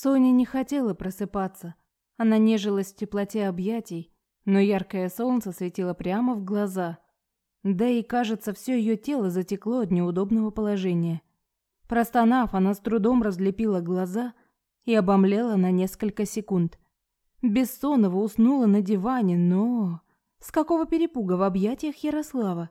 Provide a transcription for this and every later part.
Соня не хотела просыпаться. Она нежилась в теплоте объятий, но яркое солнце светило прямо в глаза. Да и, кажется, все ее тело затекло от неудобного положения. Простонав, она с трудом разлепила глаза и обомлела на несколько секунд. Бессонова уснула на диване, но... С какого перепуга в объятиях Ярослава?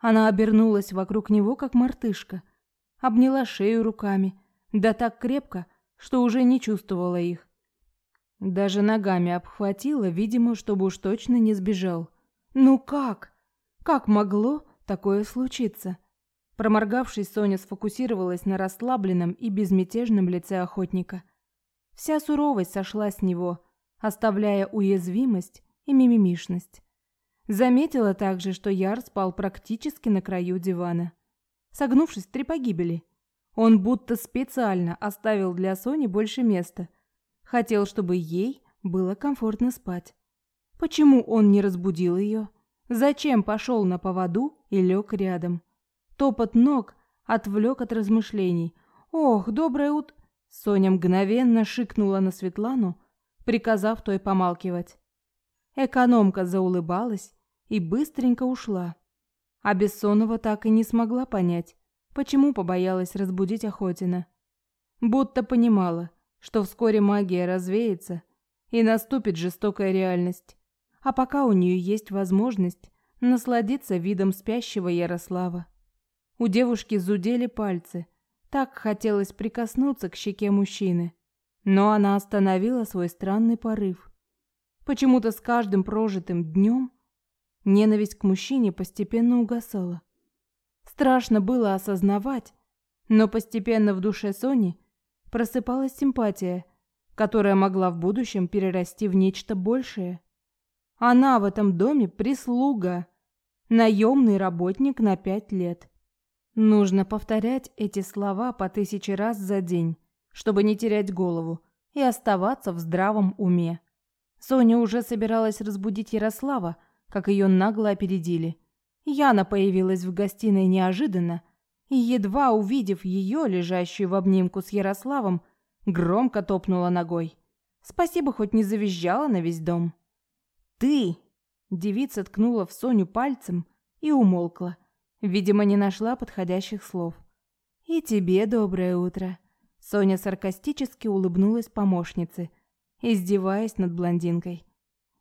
Она обернулась вокруг него, как мартышка. Обняла шею руками, да так крепко, что уже не чувствовала их. Даже ногами обхватила, видимо, чтобы уж точно не сбежал. Ну как? Как могло такое случиться? Проморгавшись, Соня сфокусировалась на расслабленном и безмятежном лице охотника. Вся суровость сошла с него, оставляя уязвимость и мимимишность. Заметила также, что Яр спал практически на краю дивана, согнувшись три погибели. Он будто специально оставил для Сони больше места – Хотел, чтобы ей было комфортно спать. Почему он не разбудил ее? Зачем пошел на поводу и лег рядом? Топот ног отвлек от размышлений. «Ох, доброе утро!» Соня мгновенно шикнула на Светлану, приказав той помалкивать. Экономка заулыбалась и быстренько ушла. А Бессонова так и не смогла понять, почему побоялась разбудить Охотина. Будто понимала – что вскоре магия развеется и наступит жестокая реальность. А пока у нее есть возможность насладиться видом спящего Ярослава. У девушки зудели пальцы. Так хотелось прикоснуться к щеке мужчины. Но она остановила свой странный порыв. Почему-то с каждым прожитым днем ненависть к мужчине постепенно угасала. Страшно было осознавать, но постепенно в душе Сони просыпалась симпатия, которая могла в будущем перерасти в нечто большее. Она в этом доме прислуга, наемный работник на пять лет. Нужно повторять эти слова по тысяче раз за день, чтобы не терять голову и оставаться в здравом уме. Соня уже собиралась разбудить Ярослава, как ее нагло опередили. Яна появилась в гостиной неожиданно и, едва увидев ее, лежащую в обнимку с Ярославом, громко топнула ногой. Спасибо, хоть не завизжала на весь дом. «Ты!» Девица ткнула в Соню пальцем и умолкла. Видимо, не нашла подходящих слов. «И тебе доброе утро!» Соня саркастически улыбнулась помощнице, издеваясь над блондинкой.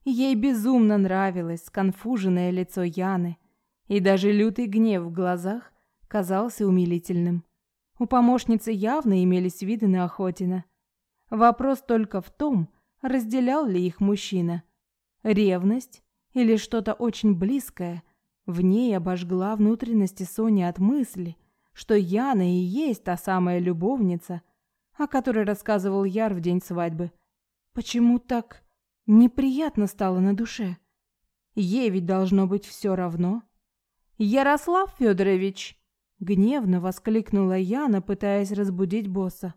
Ей безумно нравилось сконфуженное лицо Яны, и даже лютый гнев в глазах казался умилительным. У помощницы явно имелись виды на Охотина. Вопрос только в том, разделял ли их мужчина. Ревность или что-то очень близкое в ней обожгла внутренности Сони от мысли, что Яна и есть та самая любовница, о которой рассказывал Яр в день свадьбы. Почему так неприятно стало на душе? Ей ведь должно быть все равно. Ярослав Федорович, Гневно воскликнула Яна, пытаясь разбудить босса.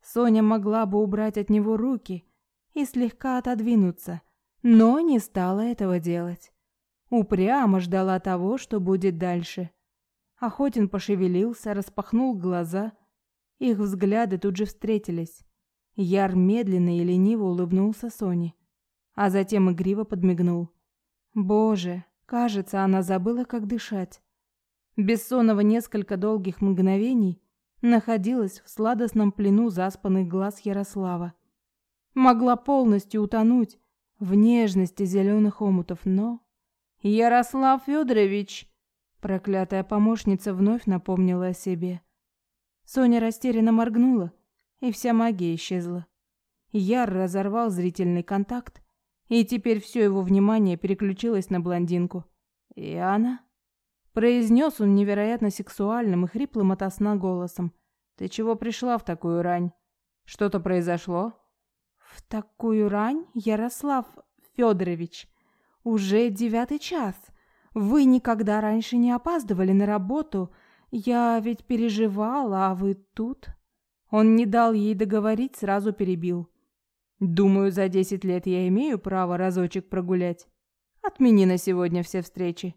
Соня могла бы убрать от него руки и слегка отодвинуться, но не стала этого делать. Упрямо ждала того, что будет дальше. Охотин пошевелился, распахнул глаза. Их взгляды тут же встретились. Яр медленно и лениво улыбнулся Соне, а затем игриво подмигнул. Боже, кажется, она забыла, как дышать. Бессонова несколько долгих мгновений находилась в сладостном плену заспанных глаз Ярослава. Могла полностью утонуть в нежности зеленых омутов, но... «Ярослав Федорович!» Проклятая помощница вновь напомнила о себе. Соня растерянно моргнула, и вся магия исчезла. Яр разорвал зрительный контакт, и теперь все его внимание переключилось на блондинку. «И она?» Произнес он невероятно сексуальным и хриплым ото сна голосом. «Ты чего пришла в такую рань? Что-то произошло?» «В такую рань, Ярослав Федорович? Уже девятый час. Вы никогда раньше не опаздывали на работу. Я ведь переживала, а вы тут...» Он не дал ей договорить, сразу перебил. «Думаю, за десять лет я имею право разочек прогулять. Отмени на сегодня все встречи».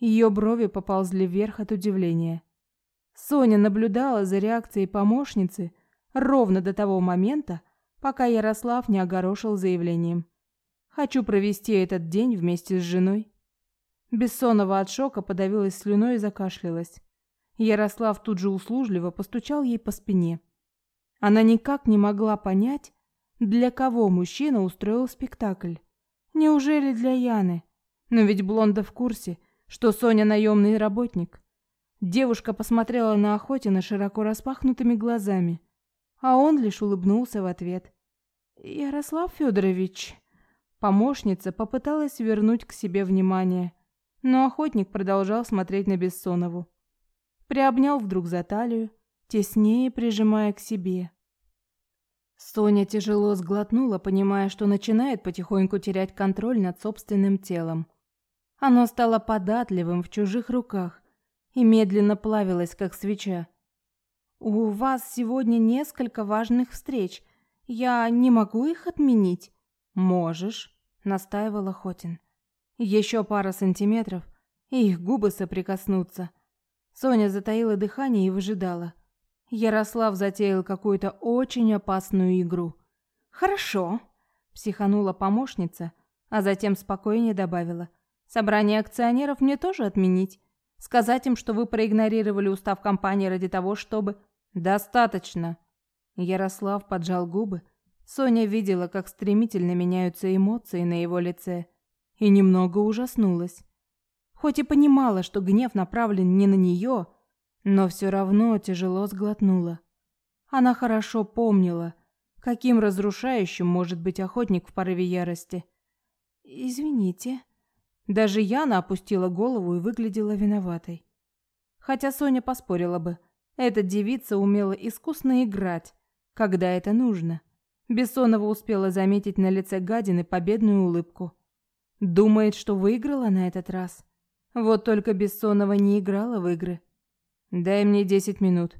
Ее брови поползли вверх от удивления. Соня наблюдала за реакцией помощницы, ровно до того момента, пока Ярослав не огорошил заявлением. «Хочу провести этот день вместе с женой». Бессонова от шока подавилась слюной и закашлялась. Ярослав тут же услужливо постучал ей по спине. Она никак не могла понять, для кого мужчина устроил спектакль. Неужели для Яны? Но ведь Блонда в курсе, что Соня наемный работник. Девушка посмотрела на Охотина широко распахнутыми глазами, а он лишь улыбнулся в ответ. Ярослав Федорович, помощница попыталась вернуть к себе внимание, но охотник продолжал смотреть на Бессонову. Приобнял вдруг за талию, теснее прижимая к себе. Соня тяжело сглотнула, понимая, что начинает потихоньку терять контроль над собственным телом. Оно стало податливым в чужих руках и медленно плавилось, как свеча. «У вас сегодня несколько важных встреч. Я не могу их отменить?» «Можешь», — настаивал Охотин. Еще пара сантиметров, и их губы соприкоснутся. Соня затаила дыхание и выжидала. Ярослав затеял какую-то очень опасную игру. «Хорошо», — психанула помощница, а затем спокойнее добавила. «Собрание акционеров мне тоже отменить? Сказать им, что вы проигнорировали устав компании ради того, чтобы...» «Достаточно!» Ярослав поджал губы. Соня видела, как стремительно меняются эмоции на его лице, и немного ужаснулась. Хоть и понимала, что гнев направлен не на нее, но все равно тяжело сглотнула. Она хорошо помнила, каким разрушающим может быть охотник в порыве ярости. «Извините». Даже Яна опустила голову и выглядела виноватой. Хотя Соня поспорила бы, эта девица умела искусно играть, когда это нужно. Бессонова успела заметить на лице гадины победную улыбку. Думает, что выиграла на этот раз. Вот только Бессонова не играла в игры. «Дай мне десять минут».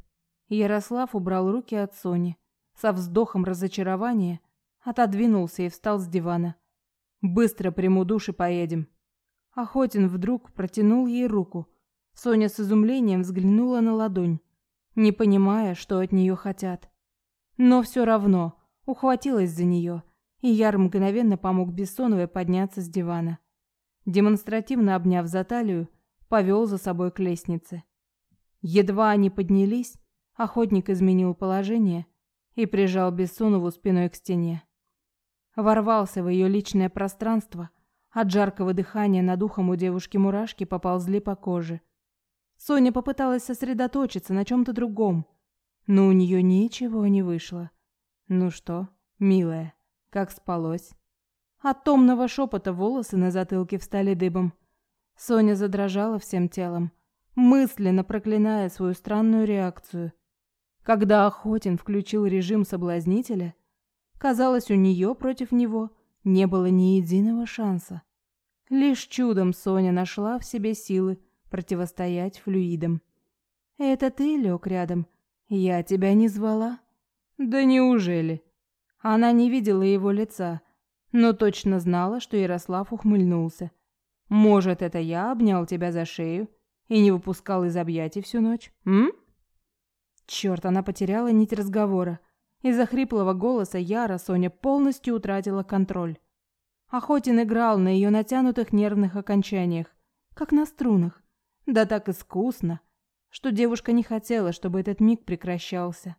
Ярослав убрал руки от Сони. Со вздохом разочарования отодвинулся и встал с дивана. «Быстро приму душ и поедем». Охотин вдруг протянул ей руку. Соня с изумлением взглянула на ладонь, не понимая, что от нее хотят. Но все равно ухватилась за нее, и Яр мгновенно помог Бессоновой подняться с дивана. Демонстративно обняв за талию, повел за собой к лестнице. Едва они поднялись, охотник изменил положение и прижал Бессонову спиной к стене. Ворвался в ее личное пространство, от жаркого дыхания над ухом у девушки мурашки поползли по коже. Соня попыталась сосредоточиться на чем-то другом, но у нее ничего не вышло. «Ну что, милая, как спалось?» От томного шепота волосы на затылке встали дыбом. Соня задрожала всем телом, мысленно проклиная свою странную реакцию. Когда Охотин включил режим соблазнителя, казалось, у нее против него не было ни единого шанса. Лишь чудом Соня нашла в себе силы противостоять флюидам. «Это ты лег рядом? Я тебя не звала?» «Да неужели?» Она не видела его лица, но точно знала, что Ярослав ухмыльнулся. «Может, это я обнял тебя за шею и не выпускал из объятий всю ночь, м?» Черт, она потеряла нить разговора. Из-за хриплого голоса Яра Соня полностью утратила контроль. Охотин играл на ее натянутых нервных окончаниях, как на струнах, да так искусно, что девушка не хотела, чтобы этот миг прекращался.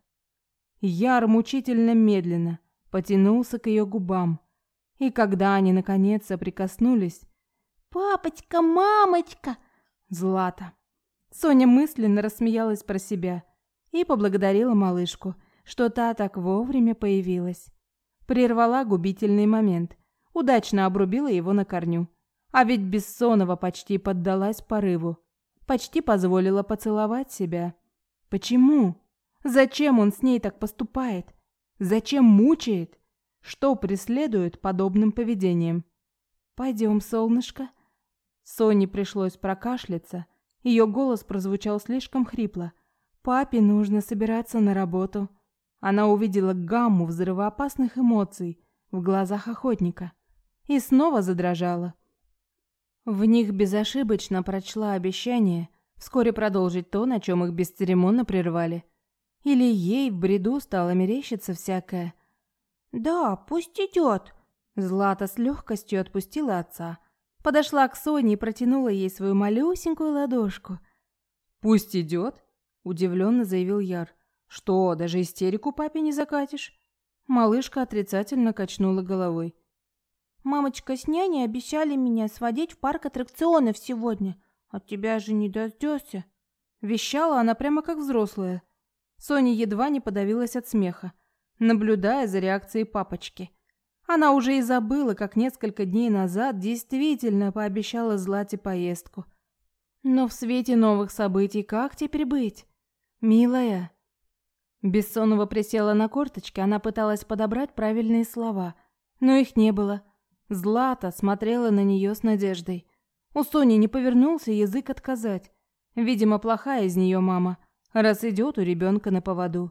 Яр мучительно медленно потянулся к ее губам, и когда они наконец соприкоснулись, «Папочка, мамочка!» Злата. Соня мысленно рассмеялась про себя и поблагодарила малышку, что та так вовремя появилась. Прервала губительный момент, удачно обрубила его на корню. А ведь Бессонова почти поддалась порыву почти позволила поцеловать себя. Почему? Зачем он с ней так поступает? Зачем мучает? Что преследует подобным поведением? Пойдем, солнышко. Соне пришлось прокашляться. Ее голос прозвучал слишком хрипло. Папе нужно собираться на работу. Она увидела гамму взрывоопасных эмоций в глазах охотника и снова задрожала. В них безошибочно прочла обещание вскоре продолжить то, на чем их бесцеремонно прервали. Или ей в бреду стало мерещиться всякое. «Да, пусть идет!» Злата с легкостью отпустила отца. Подошла к Соне и протянула ей свою малюсенькую ладошку. «Пусть идет», — удивленно заявил Яр. «Что, даже истерику папе не закатишь?» Малышка отрицательно качнула головой. «Мамочка с няней обещали меня сводить в парк аттракционов сегодня. От тебя же не дождешься». Вещала она прямо как взрослая. Соня едва не подавилась от смеха, наблюдая за реакцией папочки. Она уже и забыла, как несколько дней назад действительно пообещала Злате поездку. Но в свете новых событий как теперь быть? Милая. Бессонова присела на корточки, она пыталась подобрать правильные слова, но их не было. Злата смотрела на нее с надеждой. У Сони не повернулся язык отказать. Видимо, плохая из нее мама, раз идет у ребенка на поводу.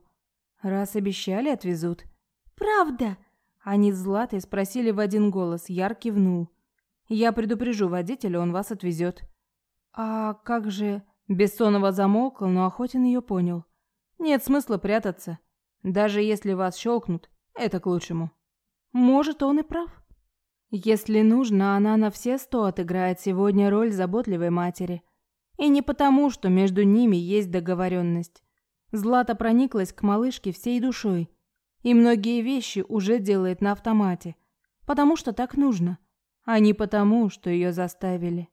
Раз обещали, отвезут. «Правда?» Они с Златой спросили в один голос, Яр кивнул. «Я предупрежу водителя, он вас отвезет». «А как же...» Бессонова замолкла, но Охотин ее понял. «Нет смысла прятаться. Даже если вас щелкнут, это к лучшему». Может, он и прав. Если нужно, она на все сто отыграет сегодня роль заботливой матери. И не потому, что между ними есть договоренность. Злата прониклась к малышке всей душой и многие вещи уже делает на автомате, потому что так нужно, а не потому, что ее заставили.